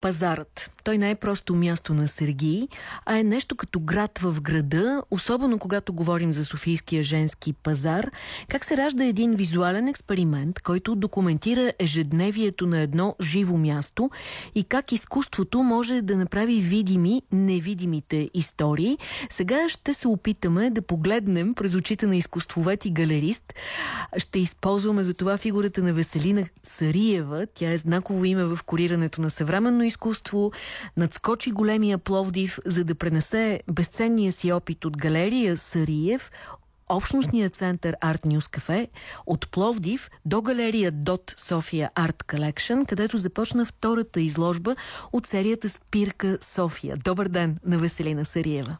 Пазарът. Той не е просто място на Сергий, а е нещо като град в града, особено когато говорим за Софийския женски пазар. Как се ражда един визуален експеримент, който документира ежедневието на едно живо място и как изкуството може да направи видими невидимите истории. Сега ще се опитаме да погледнем през очите на изкуствовед и галерист. Ще използваме за това фигурата на Веселина Сариева. Тя е знаково име в корирането на съвременно изкуство, надскочи големия Пловдив, за да пренесе безценния си опит от галерия Сариев, общностния център Art News Cafe от Пловдив до галерия Dot София Art Collection, където започна втората изложба от серията Спирка София. Добър ден на Веселина Сариева.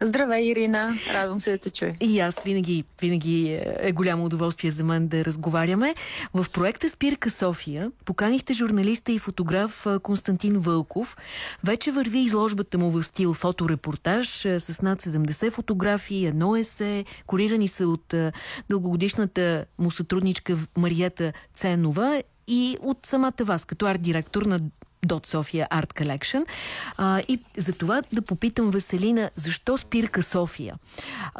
Здравей, Ирина. Радвам се да те чуя. И аз винаги, винаги е голямо удоволствие за мен да разговаряме. В проекта Спирка София поканихте журналиста и фотограф Константин Вълков. Вече върви изложбата му в стил фоторепортаж с над 70 фотографии, едно есе. Корирани са от дългогодишната му сътрудничка Марията Ценова и от самата вас, като арт-директор на Dot София Art Collection. А, и за това да попитам Веселина, защо спирка София?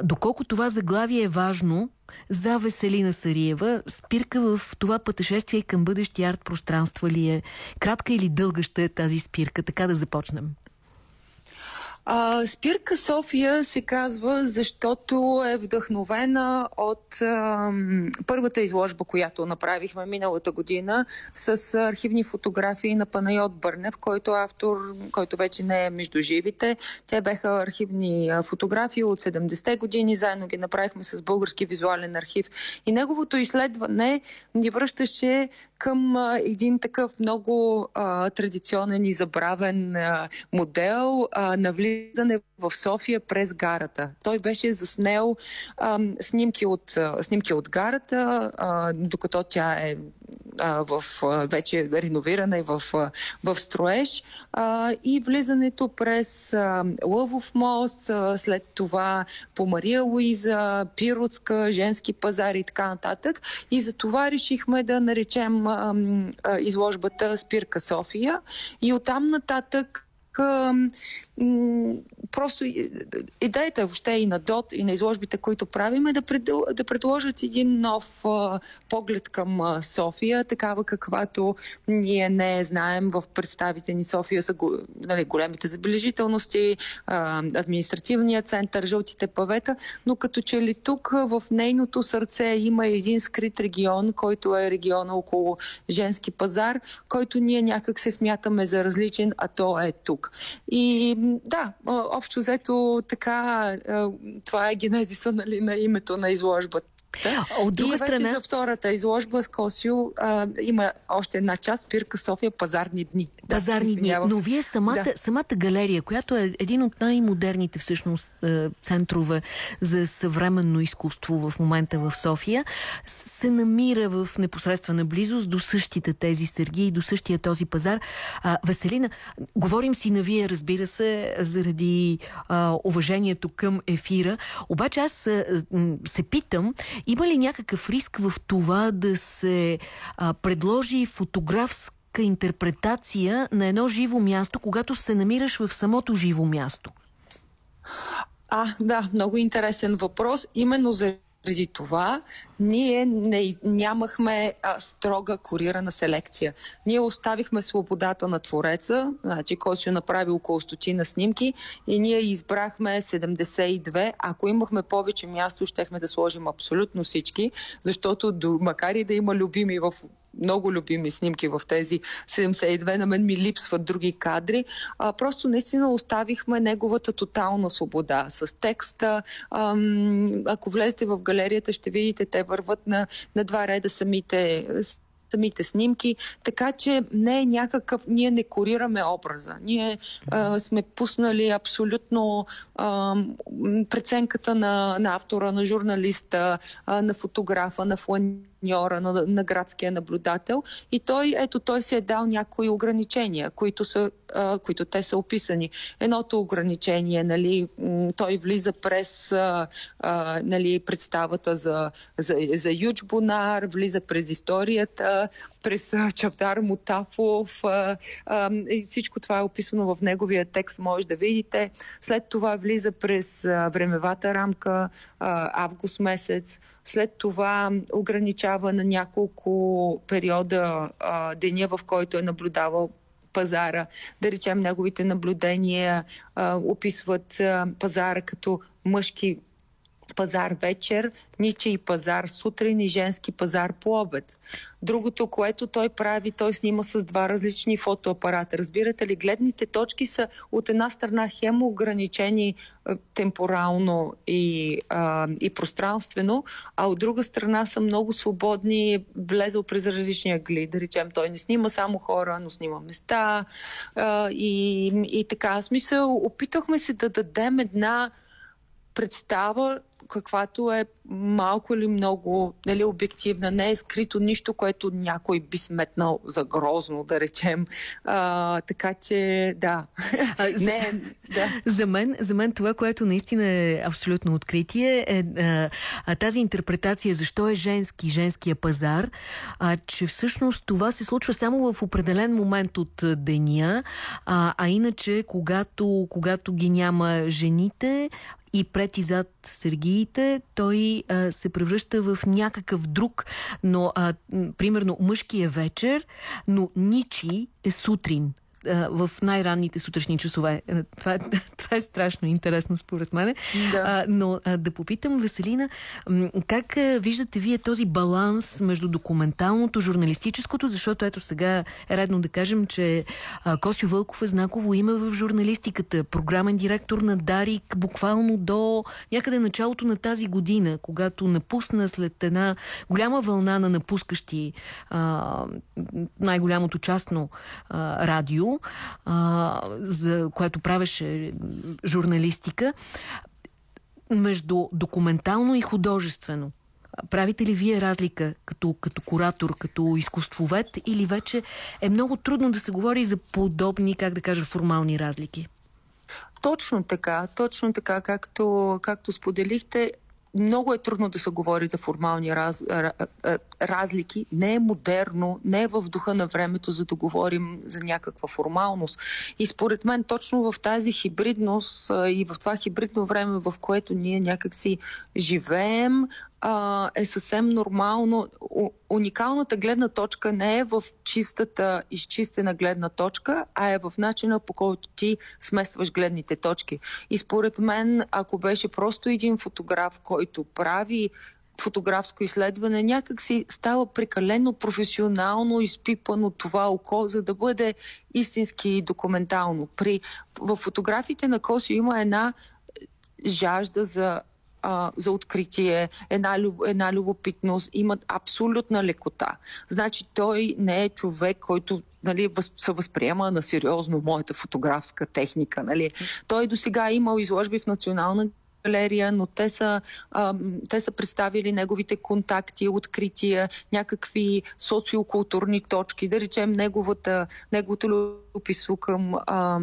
Доколко това заглавие е важно за Веселина Сариева, спирка в това пътешествие към бъдещи арт пространства ли е? Кратка или дълга ще е тази спирка? Така да започнем. А, Спирка София се казва, защото е вдъхновена от а, първата изложба, която направихме миналата година с архивни фотографии на Панайот Бърнев, който автор, който вече не е между живите. Те беха архивни фотографии от 70-те години, заедно ги направихме с Български визуален архив. И неговото изследване ни връщаше към а, един такъв много а, традиционен и забравен а, модел а, на влизане в София през гарата. Той беше заснел а, снимки, от, а, снимки от гарата, а, докато тя е а, в а, вече реновирана и в, а, в строеж а, и влизането през а, Лъвов мост, а, след това по Мария Луиза, Пиротска, женски пазар и така нататък. И за това решихме да наречем а, а, изложбата Спирка София и оттам нататък просто идеята въобще и на ДОТ, и на изложбите, които правим, е да, предл... да предложат един нов поглед към София, такава каквато ние не знаем в представите ни. София са нали, големите забележителности, а, административния център, жълтите павета, но като че ли тук в нейното сърце има един скрит регион, който е региона около женски пазар, който ние някак се смятаме за различен, а то е тук. И да, общо взето така, това е генезиса нали, на името на изложбата. От друга и страна... за втората изложба с Косио а, има още една част, Пирка София, пазарни дни. Пазарни да, дни. Но вие самата, да. самата галерия, която е един от най-модерните всъщност центрове за съвременно изкуство в момента в София, се намира в непосредствена близост до същите тези сърги и до същия този пазар. А, Веселина, говорим си на вие, разбира се, заради а, уважението към ефира, обаче аз а, се питам има ли някакъв риск в това да се а, предложи фотографска интерпретация на едно живо място, когато се намираш в самото живо място? А, да, много интересен въпрос. Именно за преди това ние не, нямахме а, строга корирана селекция. Ние оставихме свободата на твореца, значи, който си направи около стотина снимки и ние избрахме 72. Ако имахме повече място, щехме да сложим абсолютно всички, защото до, макар и да има любими в много любими снимки в тези 72. На мен ми липсват други кадри. А, просто наистина оставихме неговата тотална свобода с текста. Ам, ако влезете в галерията, ще видите, те върват на, на два реда самите самите снимки, така че не е някакъв, ние не корираме образа. Ние а, сме пуснали абсолютно а, преценката на, на автора, на журналиста, а, на фотографа, на фланера партньора на, на градския наблюдател и той, ето, той си е дал някои ограничения, които, са, а, които те са описани. Едното ограничение, нали, той влиза през а, а, нали, представата за, за, за Юч Бонар, влиза през историята, през Чавдар Мутафов а, а, и всичко това е описано в неговия текст, може да видите. След това влиза през а, времевата рамка а, август месец, след това ограничава на няколко периода а, деня, в който е наблюдавал пазара. Да речем, неговите наблюдения а, описват а, пазара като мъжки пазар вечер, ниче и пазар сутрин и женски пазар по обед. Другото, което той прави, той снима с два различни фотоапарата. Разбирате ли, гледните точки са от една страна хем ограничени а, темпорално и, а, и пространствено, а от друга страна са много свободни, влезъл през различни агли. Да речем, той не снима само хора, но снима места а, и, и така. Смисъл, опитахме се да дадем една представа каквато е малко или много нали, обективна. Не е скрито нищо, което някой би сметнал за грозно, да речем. А, така че, да. А, Не, да. За, мен, за мен това, което наистина е абсолютно откритие, е а, тази интерпретация защо е женски, женския пазар, а, че всъщност това се случва само в определен момент от деня, а, а иначе, когато, когато ги няма жените, и пред и зад сергиите, той а, се превръща в някакъв друг, но а, примерно мъжки е вечер, но ничи е сутрин в най-ранните сутрешни часове. Е, това е, това е страшно интересно според мен. Да. А, но а, да попитам, Веселина, как виждате вие този баланс между документалното, журналистическото, защото ето сега е редно да кажем, че а, Косио Вълков е знаково име в журналистиката, програмен директор на Дарик, буквално до някъде началото на тази година, когато напусна след една голяма вълна на напускащи най-голямото частно а, радио, а, за което правеше журналистика, между документално и художествено. Правите ли вие разлика като, като куратор, като изкуствовед или вече е много трудно да се говори за подобни, как да кажа, формални разлики? Точно така, точно така, както, както споделихте, много е трудно да се говори за формални раз, разлики. Не е модерно, не е в духа на времето, за да говорим за някаква формалност. И според мен точно в тази хибридност и в това хибридно време, в което ние някакси живеем, а, е съвсем нормално. уникалната гледна точка не е в чистата, изчистена гледна точка, а е в начина по който ти сместваш гледните точки. И според мен, ако беше просто един фотограф, който прави фотографско изследване, някак си става прекалено професионално изпипано това око, за да бъде истински документално. При, в фотографите на Коси има една жажда за а, за откритие, една, една любопитност, имат абсолютна лекота. Значи той не е човек, който нали, въз, се възприема на сериозно моята фотографска техника. Нали. Той до сега е имал изложби в Национална галерия, но те са, а, те са представили неговите контакти, открития, някакви социокултурни точки, да речем неговата, неговото любопитство към а,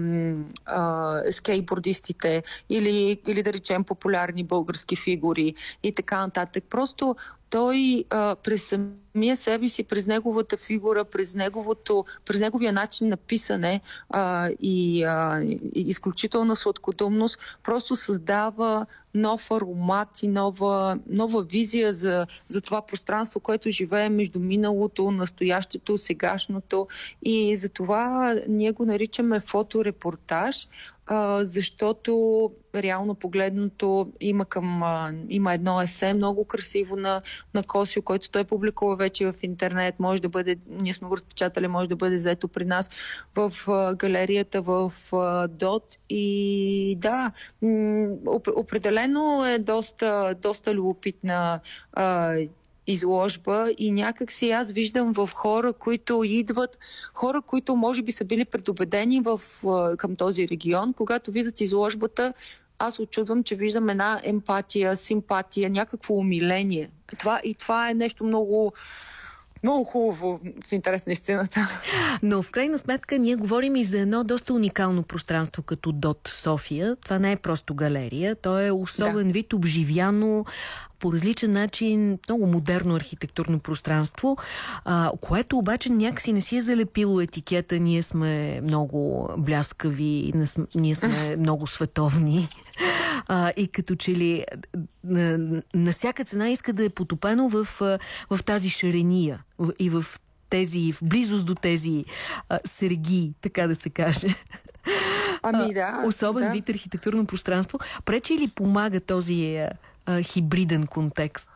а, скейтбордистите или, или да речем популярни български фигури и така нататък. Просто той а, през самия себе си, през неговата фигура, през, неговото, през неговия начин на писане а, и, а, и изключителна сладкодумност, просто създава нов аромат и нова, нова визия за, за това пространство, което живее между миналото, настоящето, сегашното. И за това ние го наричаме фоторепортаж, а, защото реално погледното има, към, а, има едно есе много красиво на, на Косио, който той публикува вече в интернет. Може да бъде, ние сме го разпечатали, може да бъде взето при нас в а, галерията в а, ДОТ. И да, определено е доста, доста любопитна а, изложба и някак си аз виждам в хора, които идват, хора, които може би са били предубедени в, към този регион, когато видят изложбата, аз очудвам, че виждам една емпатия, симпатия, някакво умиление. Това, и това е нещо много много хубаво в интерес на истината. Но в крайна сметка ние говорим и за едно доста уникално пространство като ДОТ София. Това не е просто галерия, то е особен да. вид обживяно, по различен начин, много модерно архитектурно пространство, а, което обаче някакси не си е залепило етикета. Ние сме много бляскави, ние сме много световни. А, и като че ли на, на всяка цена иска да е потопено в, в тази шарения и в тези, в близост до тези а, серги, така да се каже. Ами да. Особен да. вид архитектурно пространство. Пречи ли помага този хибриден контекст?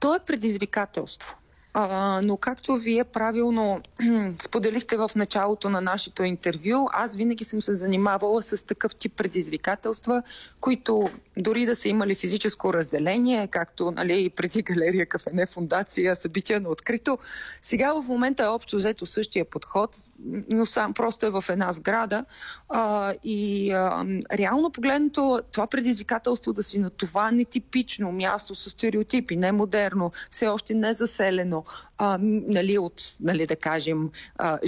То е предизвикателство. А, но както вие правилно споделихте в началото на нашето интервю, аз винаги съм се занимавала с такъв тип предизвикателства, които дори да са имали физическо разделение, както нали, и преди галерия Кафене фундация, събития на открито, сега в момента е общо взето същия подход, но сам просто е в една сграда. А, и а, реално погледнато това предизвикателство да си на това нетипично място с стереотипи, не модерно, все още не заселено, а, нали, от, нали, да кажем, а,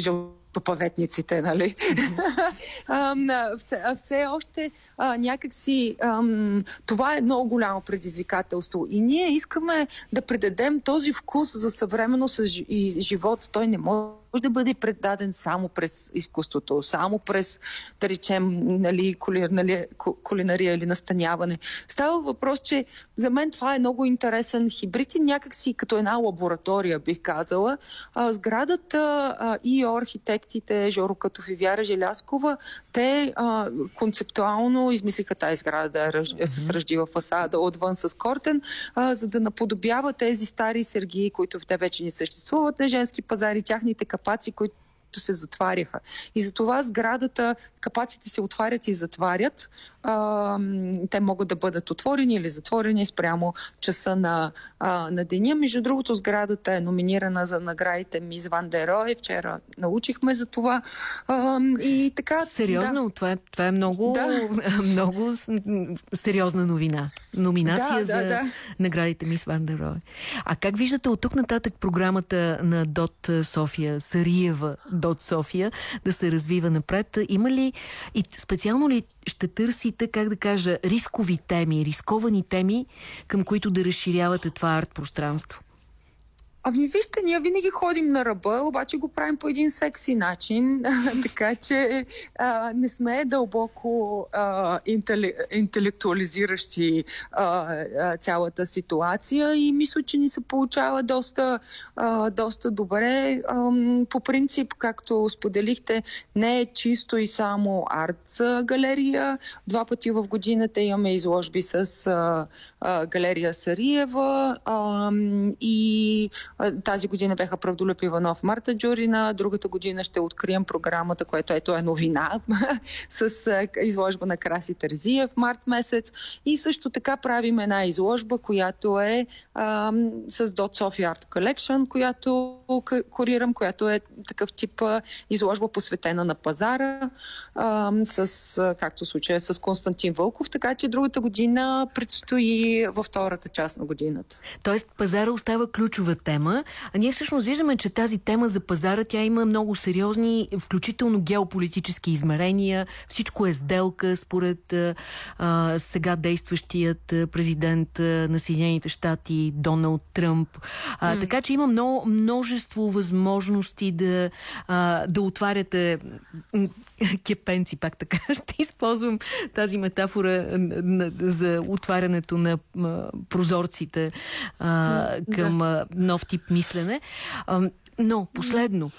топаветниците, нали? Mm-hmm. все, все още а, някакси ам, това е много голямо предизвикателство. И ние искаме да предадем този вкус за съвременно и живот. Той не може може да бъде предаден само през изкуството, само през, да речем, нали, нали, кулинария или настаняване. Става въпрос, че за мен това е много интересен хибрид и някакси като една лаборатория, бих казала. А, сградата а, и архитектите, Жоро Катов и Вяра Желяскова, те а, концептуално измислиха тази сграда да mm-hmm. с ръждива фасада отвън с кортен, а, за да наподобява тези стари сергии, които те вече не съществуват на женски пазари, тяхните капаци капаци, които се затваряха. И затова сградата, капаците се отварят и затварят. А, те могат да бъдат отворени или затворени спрямо часа на, а, на деня. Между другото, сградата е номинирана за наградите Мис Ван Дерой. Вчера научихме за това. А, и така. Сериозно? Да. Това, е, това е много, да. много сериозна новина. Номинация да, за да, да. наградите Мис Ван Дерой. А как виждате от тук нататък програмата на ДОТ София, Сариева ДОТ София, да се развива напред? Има ли и специално ли ще търсите, как да кажа, рискови теми, рисковани теми, към които да разширявате това арт пространство? Ами вижте, ние винаги ходим на ръба, обаче го правим по един секси начин, така че а, не сме дълбоко а, интеле, интелектуализиращи а, а, цялата ситуация и мисля, че ни се получава доста, а, доста добре. А, по принцип, както споделихте, не е чисто и само арт галерия. Два пъти в годината имаме изложби с а, а, галерия Сариева а, и тази година бяха Правдолюб Иванов, Марта Джурина, другата година ще открием програмата, което ето е новина, с изложба на Краси Терзиев март месец. И също така правим една изложба, която е а, с Dot Sophie Art Collection, която курирам, която е такъв тип изложба посветена на пазара, а, с, както случая с Константин Вълков, така че другата година предстои във втората част на годината. Тоест пазара остава ключова тема. А ние всъщност виждаме, че тази тема за пазара, тя има много сериозни, включително геополитически измерения. Всичко е сделка според а, сега действащият президент на Съединените щати Доналд Тръмп. А, mm. Така че има много, множество възможности да, а, да отваряте кепенци, пак така ще използвам тази метафора за отварянето на прозорците а, към да. нов тип мислене. А, но, последно,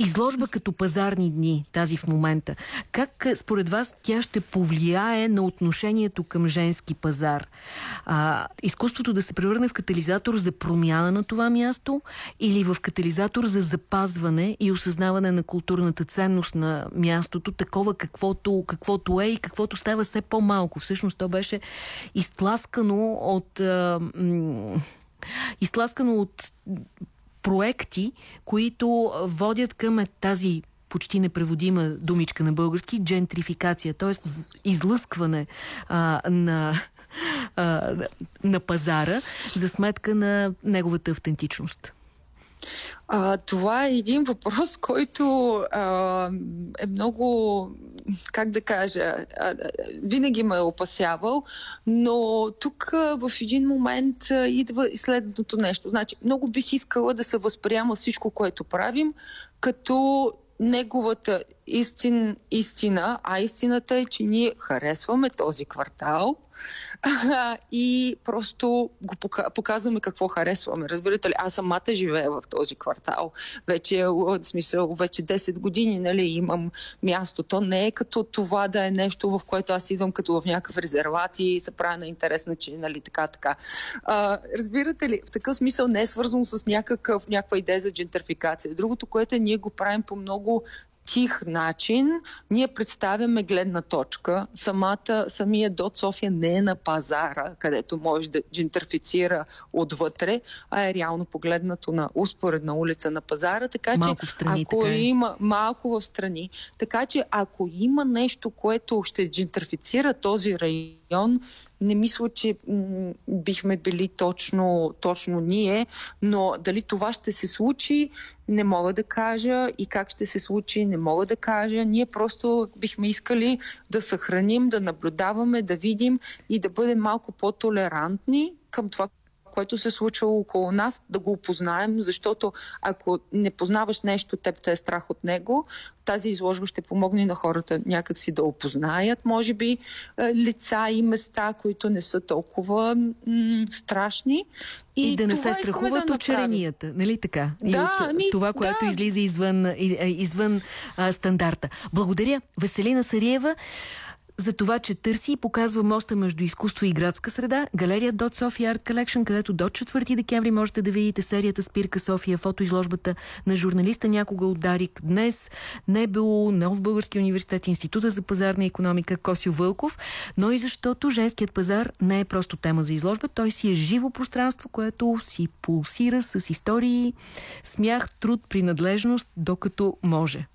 Изложба като пазарни дни, тази в момента. Как според вас тя ще повлияе на отношението към женски пазар? А, изкуството да се превърне в катализатор за промяна на това място или в катализатор за запазване и осъзнаване на културната ценност на мястото, такова каквото, каквото е и каквото става все по-малко. Всъщност то беше изтласкано от... А, изтласкано от проекти, които водят към тази почти непреводима думичка на български, джентрификация, т.е. излъскване а, на а, на пазара за сметка на неговата автентичност? А, това е един въпрос, който а, е много, как да кажа, а, винаги ме е опасявал, но тук а, в един момент а, идва и следното нещо. Значи, много бих искала да се възприема всичко, което правим, като неговата истин, истина, а истината е, че ние харесваме този квартал и просто го показваме какво харесваме. Разбирате ли, аз самата живея в този квартал. Вече, в смисъл, вече 10 години нали, имам място. То не е като това да е нещо, в което аз идвам като в някакъв резерват и се правя на интересна, че нали, така, така. А, разбирате ли, в такъв смисъл не е свързано с някакъв, някаква идея за джентрификация. Другото, което е, ние го правим по много тих начин ние представяме гледна точка. Самата, самия Дот София не е на пазара, където може да джентрифицира отвътре, а е реално погледнато на успоредна улица на пазара. Така малко че страни, ако така е. има малко в страни, така че ако има нещо, което ще джентрифицира този район, не мисля, че бихме били точно, точно ние, но дали това ще се случи, не мога да кажа и как ще се случи, не мога да кажа. Ние просто бихме искали да съхраним, да наблюдаваме, да видим и да бъдем малко по-толерантни към това, което се случва около нас, да го опознаем, защото ако не познаваш нещо, теб те е страх от него, тази изложба ще помогне на хората някакси да опознаят, може би, е, лица и места, които не са толкова м- страшни. И, и да не се страхуват да от черенията, нали така? Да, и от ами, това, което да. излиза извън, извън а, стандарта. Благодаря. Веселина Сариева за това, че търси и показва моста между изкуство и градска среда. Галерия Dot Sofia Art Collection, където до 4 декември можете да видите серията Спирка София, фотоизложбата на журналиста някога от Дарик. Днес НБУ, Нов Български университет, Института за пазарна економика Косио Вълков, но и защото женският пазар не е просто тема за изложба, той си е живо пространство, което си пулсира с истории, смях, труд, принадлежност, докато може.